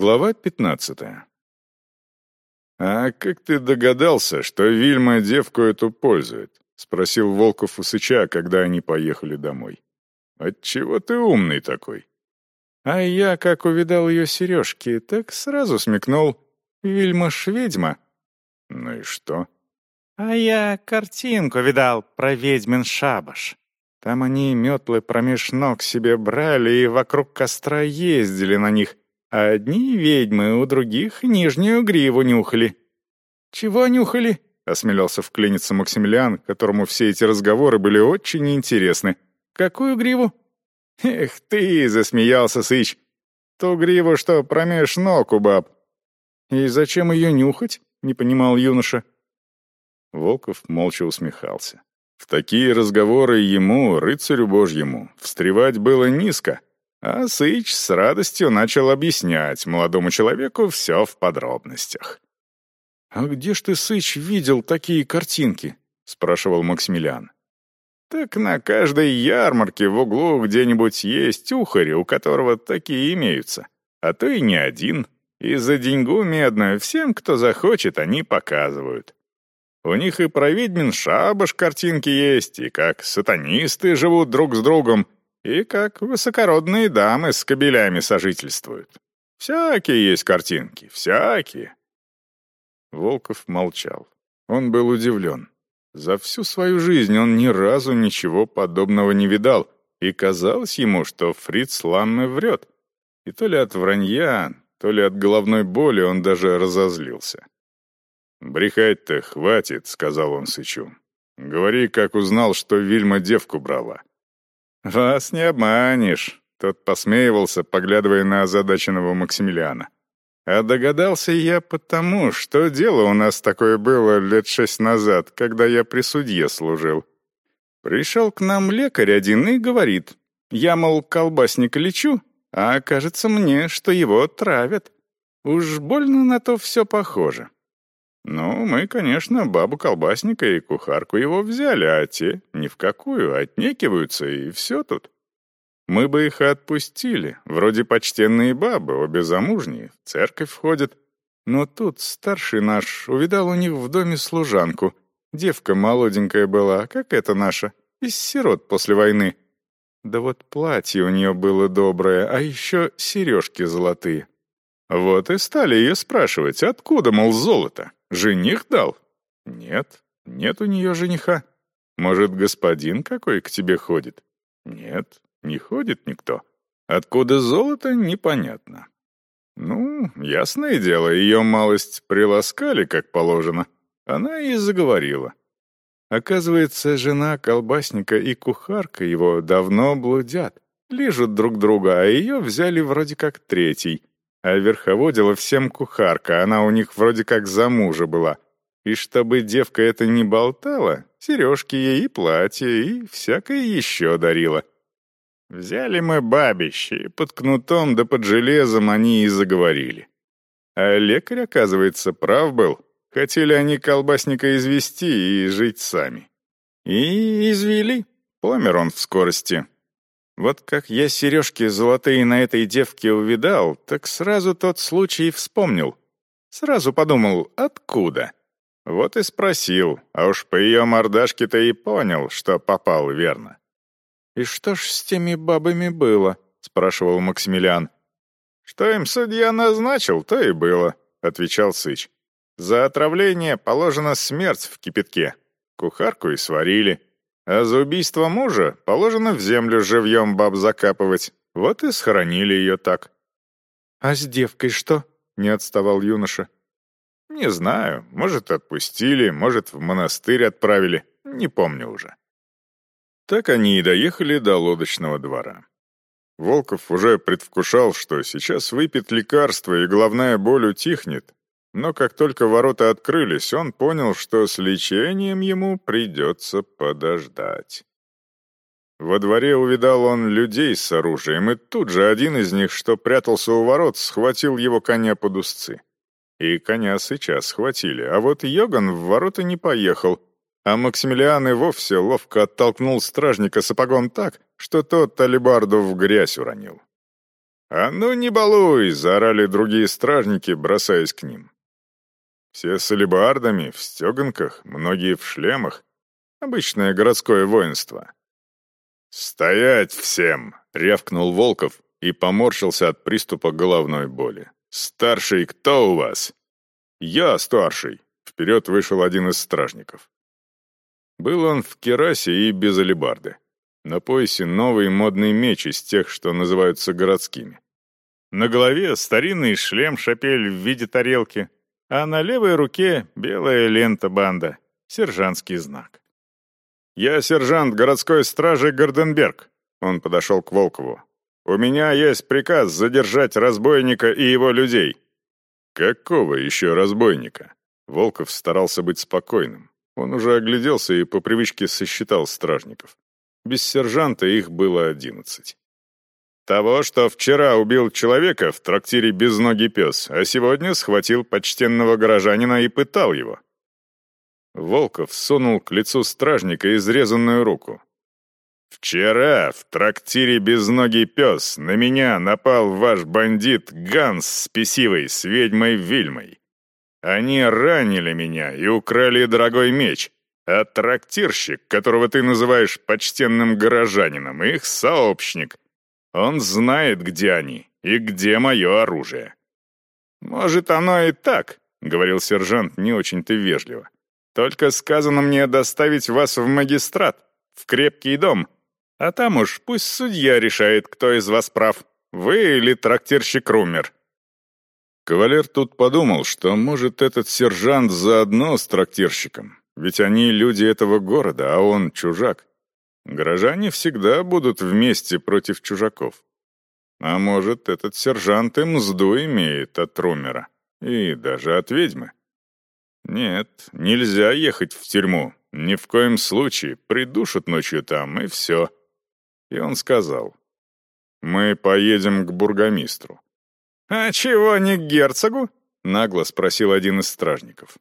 Глава пятнадцатая. «А как ты догадался, что Вильма девку эту пользует?» — спросил Волков у Сыча, когда они поехали домой. «Отчего ты умный такой?» А я, как увидал ее сережки, так сразу смекнул. Вильма ж ведьма. Ну и что? А я картинку видал про ведьмин шабаш. Там они метлы промеж ног себе брали и вокруг костра ездили на них, а одни ведьмы у других нижнюю гриву нюхали. «Чего нюхали?» — осмелялся вклиниться Максимилиан, которому все эти разговоры были очень интересны. «Какую гриву?» «Эх ты!» — засмеялся Сыч. «Ту гриву, что промеж ног у баб». «И зачем ее нюхать?» — не понимал юноша. Волков молча усмехался. В такие разговоры ему, рыцарю божьему, встревать было низко, а Сыч с радостью начал объяснять молодому человеку все в подробностях. «А где ж ты, Сыч, видел такие картинки?» — спрашивал Максимилиан. «Так на каждой ярмарке в углу где-нибудь есть ухарь, у которого такие имеются, а то и не один, и за деньгу медную всем, кто захочет, они показывают. У них и про ведьмин шабаш картинки есть, и как сатанисты живут друг с другом, и как высокородные дамы с кобелями сожительствуют. Всякие есть картинки, всякие. Волков молчал. Он был удивлен. За всю свою жизнь он ни разу ничего подобного не видал, и казалось ему, что Фриц Ламме врет. И то ли от вранья, то ли от головной боли он даже разозлился. «Брехать-то хватит», — сказал он Сычу. «Говори, как узнал, что Вильма девку брала». «Вас не обманешь», — тот посмеивался, поглядывая на озадаченного Максимилиана. «А догадался я потому, что дело у нас такое было лет шесть назад, когда я при судье служил. Пришел к нам лекарь один и говорит, я, мол, колбасника лечу, а кажется мне, что его травят. Уж больно на то все похоже. Ну, мы, конечно, бабу-колбасника и кухарку его взяли, а те ни в какую, отнекиваются, и все тут. Мы бы их отпустили, вроде почтенные бабы, обе замужние, в церковь входят. Но тут старший наш увидал у них в доме служанку. Девка молоденькая была, как эта наша, из сирот после войны. Да вот платье у нее было доброе, а еще сережки золотые. Вот и стали ее спрашивать, откуда, мол, золото. Жених дал? Нет, нет у нее жениха. Может, господин какой к тебе ходит? Нет, не ходит никто. Откуда золото, непонятно. Ну, ясное дело, ее малость приласкали, как положено. Она и заговорила. Оказывается, жена колбасника и кухарка его давно блудят, лижут друг друга, а ее взяли вроде как третий. А верховодила всем кухарка, она у них вроде как за мужа была. И чтобы девка это не болтала, сережки ей и платье, и всякое еще дарила. Взяли мы бабище, и под кнутом да под железом они и заговорили. А лекарь, оказывается, прав был. Хотели они колбасника извести и жить сами. И извели. Помер он в скорости, вот как я сережки золотые на этой девке увидал, так сразу тот случай вспомнил. Сразу подумал, откуда? Вот и спросил, а уж по ее мордашке-то и понял, что попал верно. «И что ж с теми бабами было?» — спрашивал Максимилиан. «Что им судья назначил, то и было», — отвечал Сыч. «За отравление положена смерть в кипятке. Кухарку и сварили. А за убийство мужа положено в землю живьем баб закапывать. Вот и схоронили ее так». «А с девкой что?» — не отставал юноша. «Не знаю. Может, отпустили, может, в монастырь отправили. Не помню уже». Так они и доехали до лодочного двора. Волков уже предвкушал, что сейчас выпьет лекарство и головная боль утихнет, но как только ворота открылись, он понял, что с лечением ему придется подождать. Во дворе увидал он людей с оружием, и тут же один из них, что прятался у ворот, схватил его коня под узцы. И коня сейчас схватили, а вот Йоган в ворота не поехал, а Максимилиан и вовсе ловко оттолкнул стражника сапогом так, что тот талибарду в грязь уронил. «А ну не балуй!» — заорали другие стражники, бросаясь к ним. Все с алебардами, в стеганках, многие в шлемах. Обычное городское воинство. «Стоять всем!» — рявкнул Волков и поморщился от приступа головной боли. «Старший кто у вас?» «Я старший!» — вперед вышел один из стражников. Был он в керасе и без алебарды. На поясе новый модный меч из тех, что называются городскими. На голове старинный шлем-шапель в виде тарелки, а на левой руке белая лента-банда, сержантский знак. «Я сержант городской стражи Горденберг», — он подошел к Волкову. «У меня есть приказ задержать разбойника и его людей». «Какого еще разбойника?» Волков старался быть спокойным. Он уже огляделся и по привычке сосчитал стражников. Без сержанта их было одиннадцать. Того, что вчера убил человека в трактире «Безногий пес», а сегодня схватил почтенного горожанина и пытал его. Волков сунул к лицу стражника изрезанную руку. «Вчера в трактире «Безногий пес» на меня напал ваш бандит Ганс с Песивой, с ведьмой Вильмой. Они ранили меня и украли дорогой меч, а трактирщик, которого ты называешь почтенным горожанином, их сообщник — он знает, где они и где мое оружие». «Может, оно и так», — говорил сержант не очень-то вежливо. «Только сказано мне доставить вас в магистрат, в крепкий дом, а там уж пусть судья решает, кто из вас прав, вы или трактирщик Румер». Кавалер тут подумал, что, может, этот сержант заодно с трактирщиком, ведь они люди этого города, а он чужак. Горожане всегда будут вместе против чужаков. А может, этот сержант и мзду имеет от Румера. И даже от ведьмы. Нет, нельзя ехать в тюрьму. Ни в коем случае. Придушат ночью там, и все. И он сказал. Мы поедем к бургомистру. «А чего не к герцогу?» — нагло спросил один из стражников.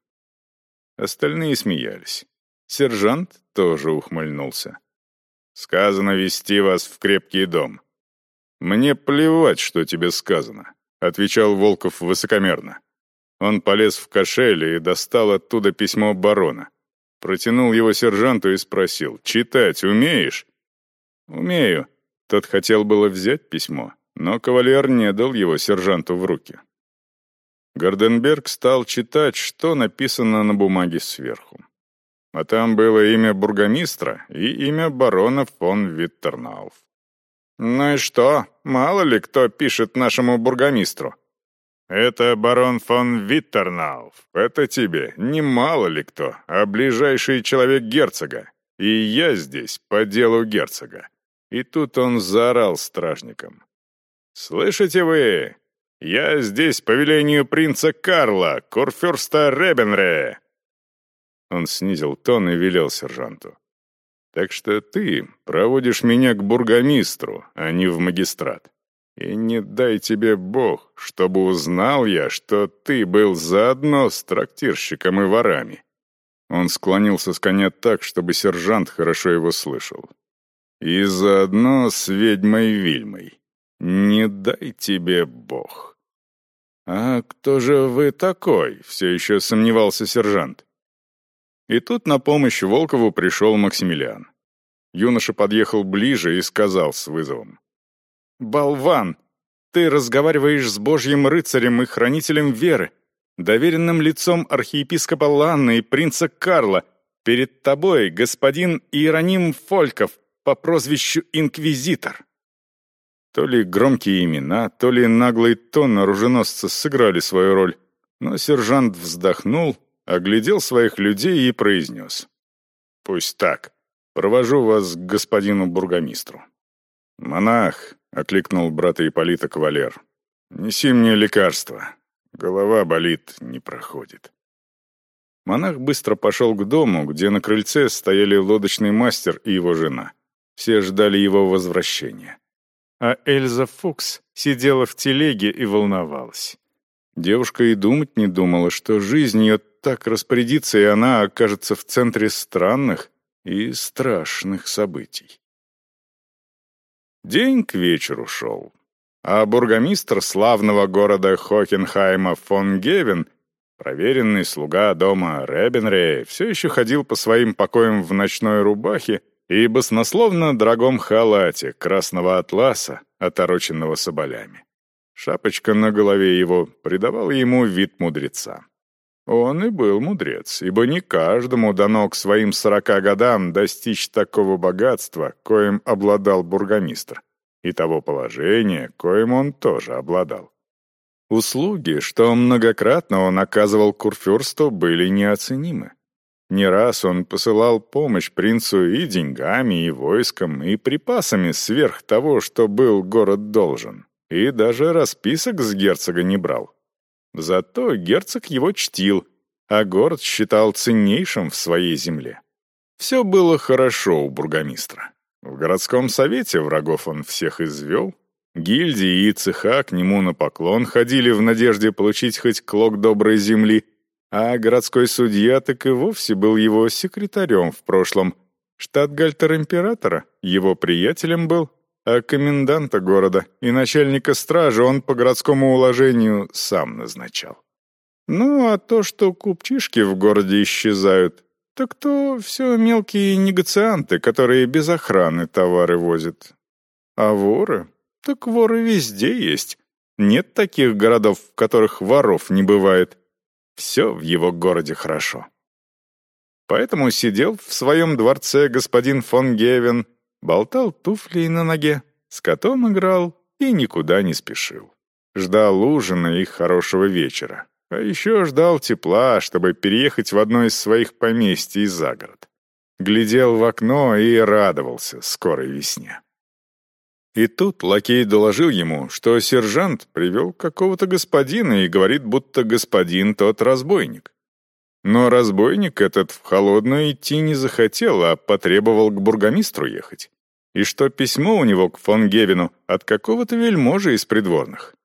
Остальные смеялись. Сержант тоже ухмыльнулся. Сказано вести вас в крепкий дом. Мне плевать, что тебе сказано, отвечал Волков высокомерно. Он полез в кошель и достал оттуда письмо барона. Протянул его сержанту и спросил, «Читать умеешь?» «Умею». Тот хотел было взять письмо, но кавалер не дал его сержанту в руки. Горденберг стал читать, что написано на бумаге сверху а там было имя бургомистра и имя барона фон Виттернауф. «Ну и что? Мало ли кто пишет нашему бургомистру?» «Это барон фон Виттернауф. Это тебе не мало ли кто, а ближайший человек герцога. И я здесь по делу герцога». И тут он заорал стражникам. «Слышите вы? Я здесь по велению принца Карла, курфюрста Ребенре. Он снизил тон и велел сержанту. «Так что ты проводишь меня к бургомистру, а не в магистрат. И не дай тебе Бог, чтобы узнал я, что ты был заодно с трактирщиком и ворами». Он склонился с коня так, чтобы сержант хорошо его слышал. «И заодно с ведьмой Вильмой. Не дай тебе Бог». «А кто же вы такой?» — все еще сомневался сержант. И тут на помощь Волкову пришел Максимилиан. Юноша подъехал ближе и сказал с вызовом. «Болван! Ты разговариваешь с божьим рыцарем и хранителем веры, доверенным лицом архиепископа Ланны и принца Карла. Перед тобой господин Иероним Фольков по прозвищу Инквизитор». То ли громкие имена, то ли наглый тон оруженосца сыграли свою роль, но сержант вздохнул оглядел своих людей и произнес. «Пусть так. Провожу вас к господину бургомистру». «Монах», — окликнул брата Ипполита кавалер, — «неси мне лекарство. Голова болит, не проходит». Монах быстро пошел к дому, где на крыльце стояли лодочный мастер и его жена. Все ждали его возвращения. А Эльза Фукс сидела в телеге и волновалась. Девушка и думать не думала, что жизнь ее так распорядится, и она окажется в центре странных и страшных событий. День к вечеру шел. а бургомистр славного города Хокенхайма фон Гевен, проверенный слуга дома Ребенрея, все еще ходил по своим покоям в ночной рубахе и баснословно дорогом халате красного атласа, отороченного соболями. Шапочка на голове его придавала ему вид мудреца. Он и был мудрец, ибо не каждому дано к своим сорока годам достичь такого богатства, коим обладал бургомистр, и того положения, коим он тоже обладал. Услуги, что многократно он оказывал Курфюрсту, были неоценимы. Не раз он посылал помощь принцу и деньгами, и войском, и припасами сверх того, что был город должен и даже расписок с герцога не брал. Зато герцог его чтил, а город считал ценнейшим в своей земле. Все было хорошо у бургомистра. В городском совете врагов он всех извел, гильдии и цеха к нему на поклон ходили в надежде получить хоть клок доброй земли, а городской судья так и вовсе был его секретарем в прошлом. Штатгальтер императора его приятелем был, а коменданта города и начальника стражи он по городскому уложению сам назначал. Ну, а то, что купчишки в городе исчезают, так то все мелкие негацианты, которые без охраны товары возят. А воры? Так воры везде есть. Нет таких городов, в которых воров не бывает. Все в его городе хорошо. Поэтому сидел в своем дворце господин фон Гевен болтал туфлей на ноге, с котом играл и никуда не спешил. Ждал ужина и хорошего вечера. А еще ждал тепла, чтобы переехать в одно из своих поместий за город. Глядел в окно и радовался скорой весне. И тут лакей доложил ему, что сержант привел какого-то господина и говорит, будто господин тот разбойник. Но разбойник этот в холодную идти не захотел, а потребовал к бургомистру ехать и что письмо у него к фон Гевину от какого-то вельможи из придворных.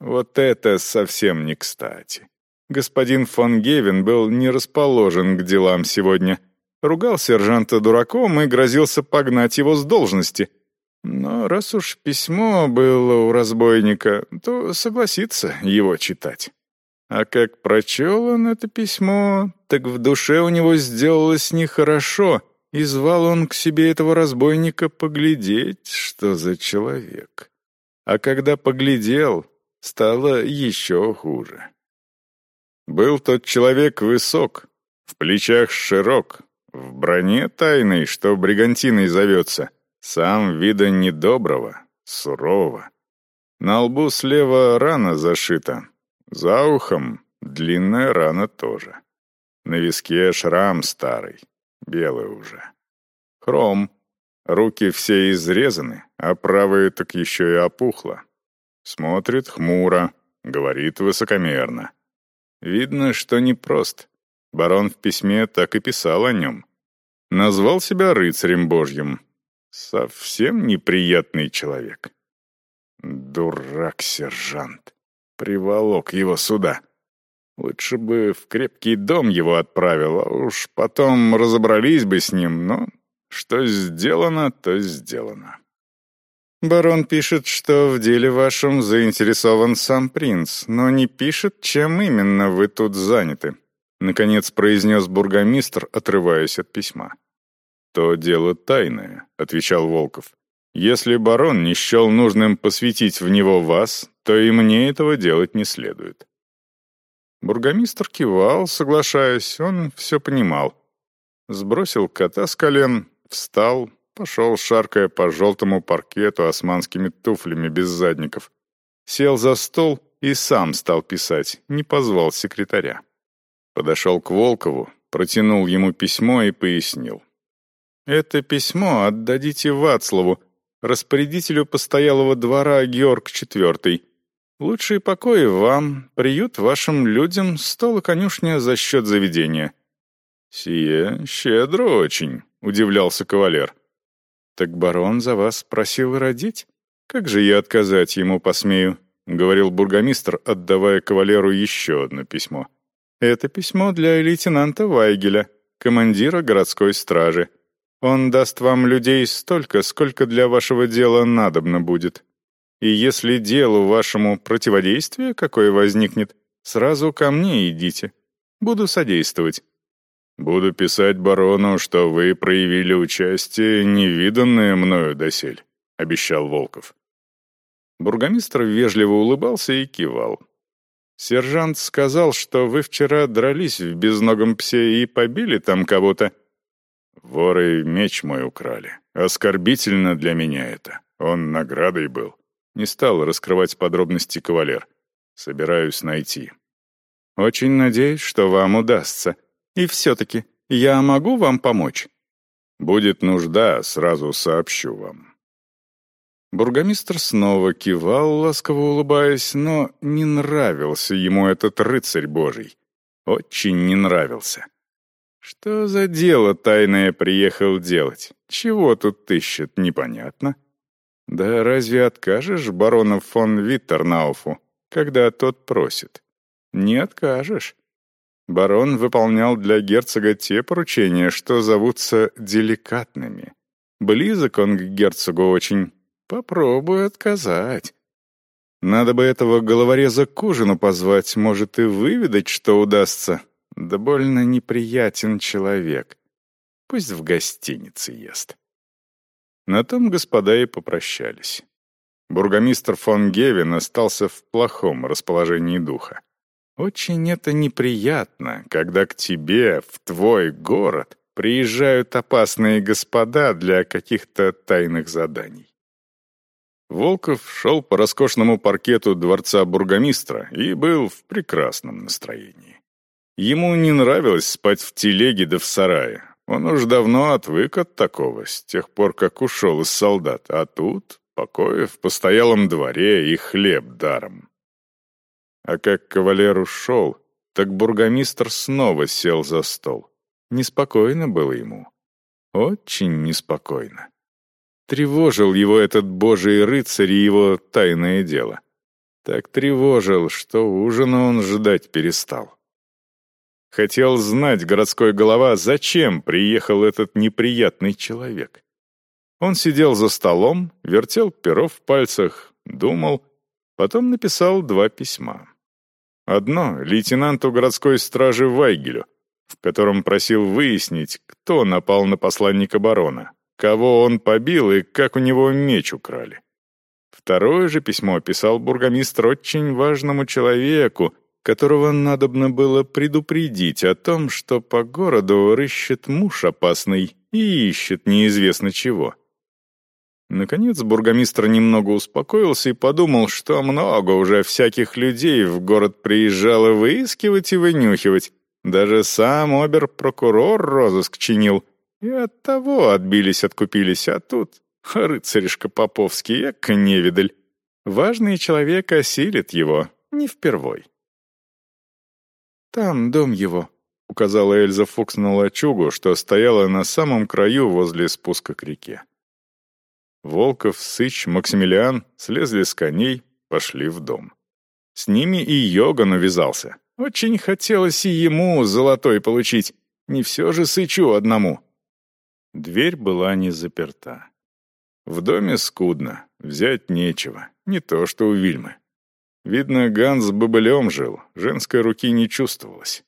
Вот это совсем не кстати. Господин фон Гевин был не расположен к делам сегодня. Ругал сержанта дураком и грозился погнать его с должности. Но раз уж письмо было у разбойника, то согласится его читать. А как прочел он это письмо, так в душе у него сделалось нехорошо — и звал он к себе этого разбойника поглядеть, что за человек. А когда поглядел, стало еще хуже. Был тот человек высок, в плечах широк, в броне тайной, что бригантиной зовется, сам вида недоброго, сурового. На лбу слева рана зашита, за ухом длинная рана тоже. На виске шрам старый, белый уже. Хром. Руки все изрезаны, а правая так еще и опухла. Смотрит хмуро, говорит высокомерно. Видно, что непрост. Барон в письме так и писал о нем. Назвал себя рыцарем божьим. Совсем неприятный человек. Дурак, сержант. Приволок его сюда. Лучше бы в крепкий дом его отправил, а уж потом разобрались бы с ним, но что сделано, то сделано. Барон пишет, что в деле вашем заинтересован сам принц, но не пишет, чем именно вы тут заняты. Наконец произнес бургомистр, отрываясь от письма. «То дело тайное», — отвечал Волков. «Если барон не счел нужным посвятить в него вас, то и мне этого делать не следует. Бургомистр кивал, соглашаясь, он все понимал. Сбросил кота с колен, встал, пошел, шаркая по желтому паркету османскими туфлями без задников. Сел за стол и сам стал писать, не позвал секретаря. Подошел к Волкову, протянул ему письмо и пояснил. «Это письмо отдадите Вацлаву, распорядителю постоялого двора Георг IV. Лучшие покои вам, приют вашим людям, стол и конюшня за счет заведения». «Сие щедро очень», — удивлялся кавалер. «Так барон за вас просил родить? Как же я отказать ему посмею?» — говорил бургомистр, отдавая кавалеру еще одно письмо. «Это письмо для лейтенанта Вайгеля, командира городской стражи. Он даст вам людей столько, сколько для вашего дела надобно будет. И если делу вашему противодействие какое возникнет, сразу ко мне идите. Буду содействовать. Буду писать барону, что вы проявили участие, невиданное мною досель», — обещал Волков. Бургомистр вежливо улыбался и кивал. «Сержант сказал, что вы вчера дрались в безногом псе и побили там кого-то». «Воры меч мой украли. Оскорбительно для меня это. Он наградой был». Не стал раскрывать подробности кавалер. «Собираюсь найти». «Очень надеюсь, что вам удастся. И все-таки я могу вам помочь?» «Будет нужда, сразу сообщу вам». Бургомистр снова кивал, ласково улыбаясь, но не нравился ему этот рыцарь божий. Очень не нравился. Что за дело тайное приехал делать? Чего тут ищет, непонятно. Да разве откажешь барону фон Виттернауфу, когда тот просит? Не откажешь. Барон выполнял для герцога те поручения, что зовутся деликатными. Близок он к герцогу очень, Попробую отказать. Надо бы этого головореза к ужину позвать, может, и выведать, что удастся. Да больно неприятен человек. Пусть в гостинице ест. На том господа и попрощались. Бургомистр фон Гевен остался в плохом расположении духа. Очень это неприятно, когда к тебе, в твой город, приезжают опасные господа для каких-то тайных заданий. Волков шел по роскошному паркету дворца бургомистра и был в прекрасном настроении. Ему не нравилось спать в телеге да в сарае. Он уж давно отвык от такого, с тех пор, как ушел из солдат. А тут покоя в постоялом дворе и хлеб даром. А как кавалер ушел, так бургомистр снова сел за стол. Неспокойно было ему. Очень неспокойно. Тревожил его этот божий рыцарь и его тайное дело. Так тревожил, что ужина он ждать перестал. Хотел знать городской голова, зачем приехал этот неприятный человек. Он сидел за столом, вертел перо в пальцах, думал, потом написал два письма. Одно — лейтенанту городской стражи Вайгелю, в котором просил выяснить, кто напал на посланника барона, кого он побил и как у него меч украли. Второе же письмо писал бургомистр очень важному человеку, которого надобно было предупредить о том, что по городу рыщет муж опасный и ищет неизвестно чего. Наконец бургомистр немного успокоился и подумал, что много уже всяких людей в город приезжало выискивать и вынюхивать. Даже сам обер-прокурор розыск чинил — и от того отбились, откупились, а тут рыцаришка Поповский, эка невидаль. Важный человек осилит его, не впервой. «Там дом его», — указала Эльза Фукс на лачугу, что стояла на самом краю возле спуска к реке. Волков, Сыч, Максимилиан слезли с коней, пошли в дом. С ними и Йоган увязался. Очень хотелось и ему золотой получить. Не все же Сычу одному. Дверь была не заперта. В доме скудно, взять нечего, не то что у Вильмы. Видно, Ганс бобылем жил, женской руки не чувствовалось.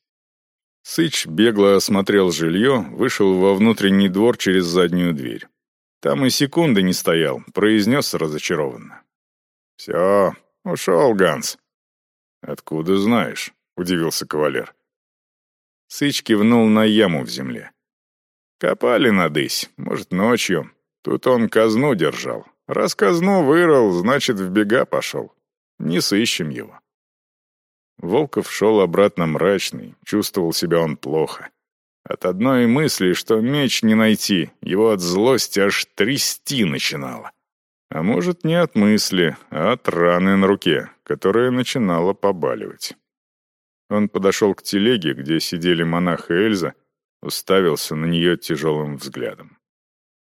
Сыч бегло осмотрел жилье, вышел во внутренний двор через заднюю дверь. Там и секунды не стоял, произнес разочарованно. «Все, ушел Ганс». «Откуда знаешь?» — удивился кавалер. Сыч кивнул на яму в земле. Копали надысь, может, ночью. Тут он казну держал. Раз казну вырыл, значит, в бега пошел. Не сыщем его. Волков шел обратно мрачный, чувствовал себя он плохо. От одной мысли, что меч не найти, его от злости аж трясти начинало. А может, не от мысли, а от раны на руке, которая начинала побаливать. Он подошел к телеге, где сидели монах и Эльза, уставился на нее тяжелым взглядом.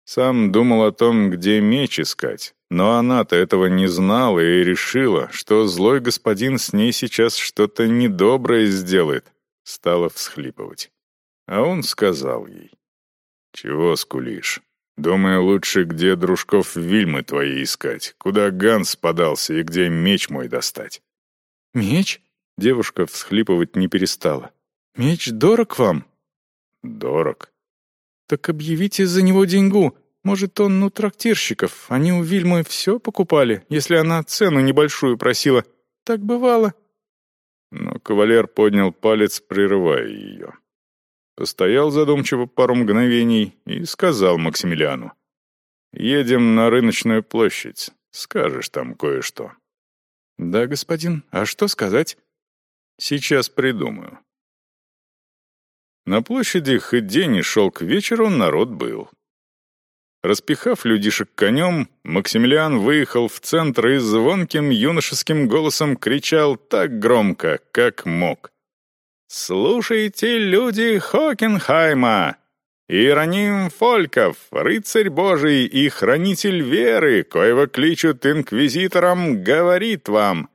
Сам думал о том, где меч искать, но она-то этого не знала и решила, что злой господин с ней сейчас что-то недоброе сделает, стала всхлипывать. А он сказал ей, «Чего скулишь? Думаю, лучше где дружков Вильмы твои искать, куда Ганс подался и где меч мой достать». «Меч?» — девушка всхлипывать не перестала. «Меч дорог вам?» «Дорог». «Так объявите за него деньгу. Может, он у трактирщиков. Они у Вильмы все покупали, если она цену небольшую просила. Так бывало». Но кавалер поднял палец, прерывая ее. Постоял задумчиво пару мгновений и сказал Максимилиану. «Едем на рыночную площадь. Скажешь там кое-что». «Да, господин. А что сказать?» «Сейчас придумаю». На площади хоть день и шел к вечеру, народ был. Распихав людишек конем, Максимилиан выехал в центр и звонким юношеским голосом кричал так громко, как мог. «Слушайте, люди Хокенхайма! Иероним Фольков, рыцарь Божий и хранитель веры, коего кличут инквизитором, говорит вам,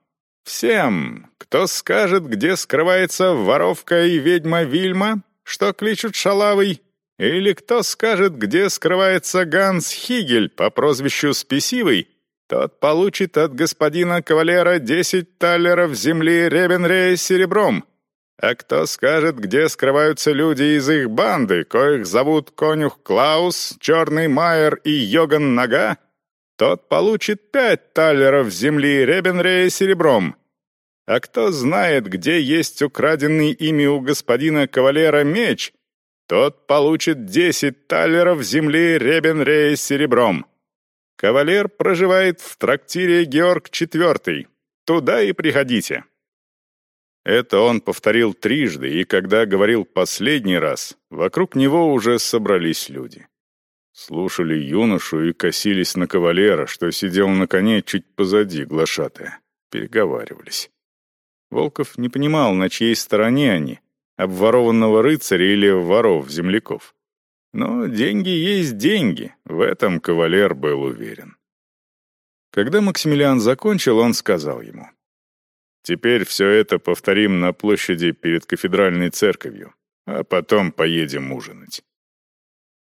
всем, кто скажет, где скрывается воровка и ведьма Вильма, что кличут Шалавой, или кто скажет, где скрывается Ганс Хигель по прозвищу Спесивый, тот получит от господина кавалера десять талеров земли Ребенрея серебром, а кто скажет, где скрываются люди из их банды, коих зовут конюх Клаус, Черный Майер и Йоган Нога, тот получит пять талеров земли Ребенрея серебром. А кто знает, где есть украденный ими у господина кавалера меч, тот получит десять талеров земли Ребенрея серебром. Кавалер проживает в трактире Георг IV. Туда и приходите. Это он повторил трижды, и когда говорил последний раз, вокруг него уже собрались люди. Слушали юношу и косились на кавалера, что сидел на коне чуть позади глашатая. Переговаривались. Волков не понимал, на чьей стороне они, обворованного рыцаря или воров-земляков. Но деньги есть деньги, в этом кавалер был уверен. Когда Максимилиан закончил, он сказал ему — Теперь все это повторим на площади перед кафедральной церковью, а потом поедем ужинать.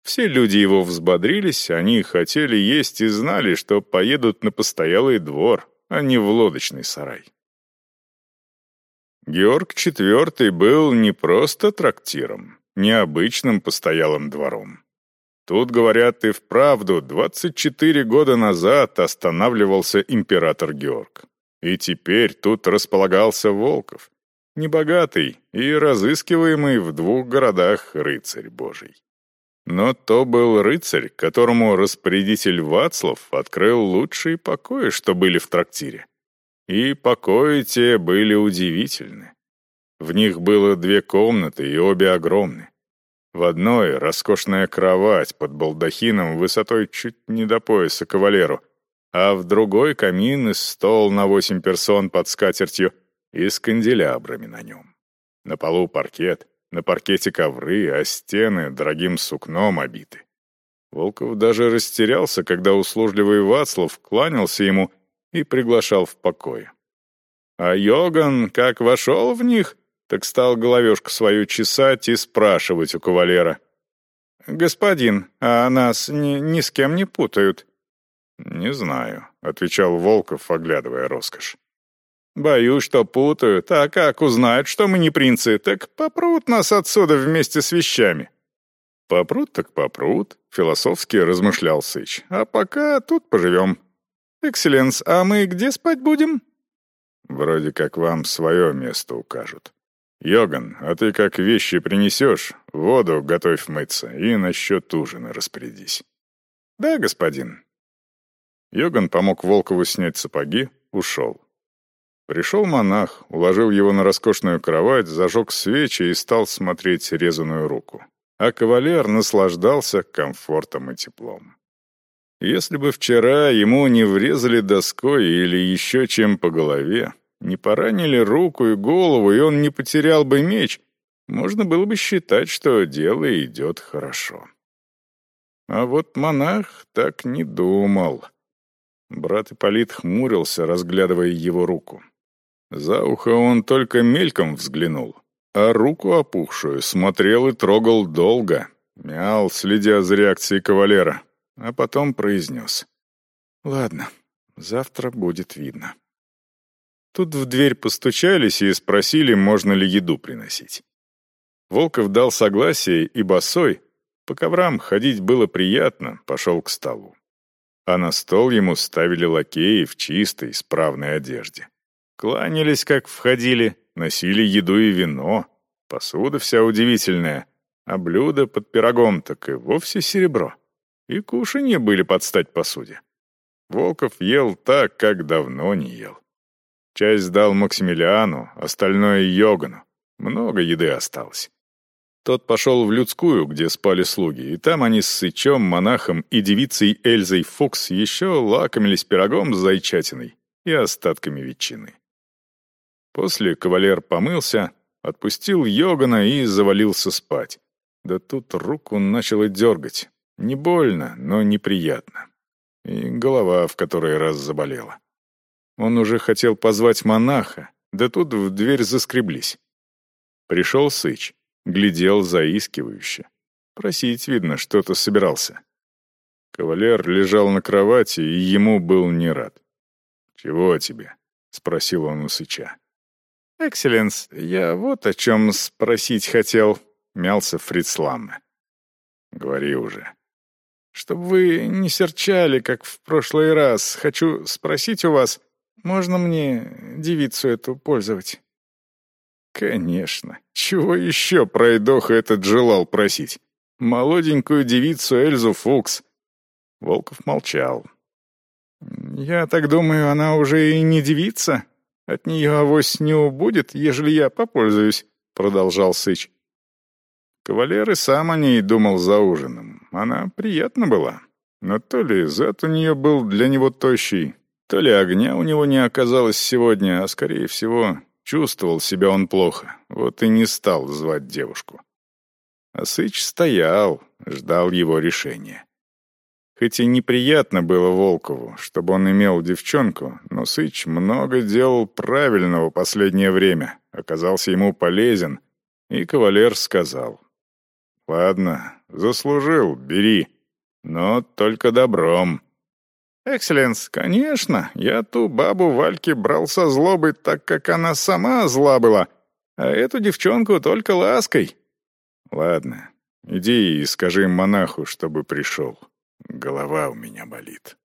Все люди его взбодрились, они хотели есть и знали, что поедут на постоялый двор, а не в лодочный сарай. Георг IV был не просто трактиром, необычным постоялым двором. Тут, говорят, и вправду 24 года назад останавливался император Георг. И теперь тут располагался Волков, небогатый и разыскиваемый в двух городах рыцарь Божий. Но то был рыцарь, которому распорядитель Вацлав открыл лучшие покои, что были в трактире. И покои те были удивительны. В них было две комнаты, и обе огромны. В одной — роскошная кровать под балдахином высотой чуть не до пояса кавалеру — а в другой камин и стол на восемь персон под скатертью и с канделябрами на нем. На полу паркет, на паркете ковры, а стены дорогим сукном обиты. Волков даже растерялся, когда услужливый Вацлав кланялся ему и приглашал в покое. А Йоган, как вошел в них, так стал головешку свою чесать и спрашивать у кавалера. «Господин, а нас ни, ни с кем не путают?» «Не знаю», — отвечал Волков, оглядывая роскошь. «Боюсь, что путают, а как узнают, что мы не принцы, так попрут нас отсюда вместе с вещами». «Попрут так попрут», — философски размышлял Сыч. «А пока тут поживем». «Экселленс, а мы где спать будем?» «Вроде как вам свое место укажут». «Йоган, а ты как вещи принесешь, воду готовь мыться и насчет ужина распорядись». «Да, господин», Йоган помог Волкову снять сапоги, ушел. Пришел монах, уложил его на роскошную кровать, зажег свечи и стал смотреть резаную руку. А кавалер наслаждался комфортом и теплом. Если бы вчера ему не врезали доской или еще чем по голове, не поранили руку и голову, и он не потерял бы меч, можно было бы считать, что дело идет хорошо. А вот монах так не думал. Брат Ипполит хмурился, разглядывая его руку. За ухо он только мельком взглянул, а руку опухшую смотрел и трогал долго, мял, следя за реакцией кавалера. А потом произнес. «Ладно, завтра будет видно». Тут в дверь постучались и спросили, можно ли еду приносить. Волков дал согласие, и босой, по коврам ходить было приятно, пошел к столу. А на стол ему ставили лакеи в чистой, справной одежде. Кланялись, как входили, носили еду и вино. Посуда вся удивительная, а блюда под пирогом так и вовсе серебро. И кушанье были под стать посуде. Волков ел так, как давно не ел. Часть дал Максимилиану, остальное — Йогану. Много еды осталось. Тот пошел в людскую, где спали слуги, и там они с Сычом, монахом и девицей Эльзой Фукс еще лакомились пирогом с зайчатиной и остатками ветчины. После кавалер помылся, отпустил Йогана и завалился спать. Да тут руку начало дергать. Не больно, но неприятно. И голова в который раз заболела. Он уже хотел позвать монаха, да тут в дверь заскреблись. Пришел Сыч, глядел заискивающе. Просить, видно, что-то собирался. Кавалер лежал на кровати, и ему был не рад. «Чего тебе?» — спросил он у Сыча. «Экселленс, я вот о чем спросить хотел», — мялся Фриц. «Говори уже». «Чтобы вы не серчали, как в прошлый раз, хочу спросить у вас, можно мне девицу эту пользовать?» «Конечно. Чего еще пройдоха этот желал просить? Молоденькую девицу Эльзу Фукс». Волков молчал. «Я так думаю, она уже и не девица?» От нее авось не убудет, ежели я попользуюсь», — продолжал Сыч. Кавалер и сам о ней думал за ужином. Она приятна была. Но то ли зад у нее был для него тощий, то ли огня у него не оказалось сегодня, а, скорее всего, чувствовал себя он плохо, вот и не стал звать девушку. А Сыч стоял, ждал его решения. Хоть и неприятно было Волкову, чтобы он имел девчонку, но Сыч много делал правильного последнее время, оказался ему полезен, и кавалер сказал. «Ладно, заслужил, бери, но только добром». «Экселленс, конечно, я ту бабу Вальки брал со злобой, так как она сама зла была, а эту девчонку только лаской». «Ладно, иди и скажи монаху, чтобы пришел». Голова у меня болит.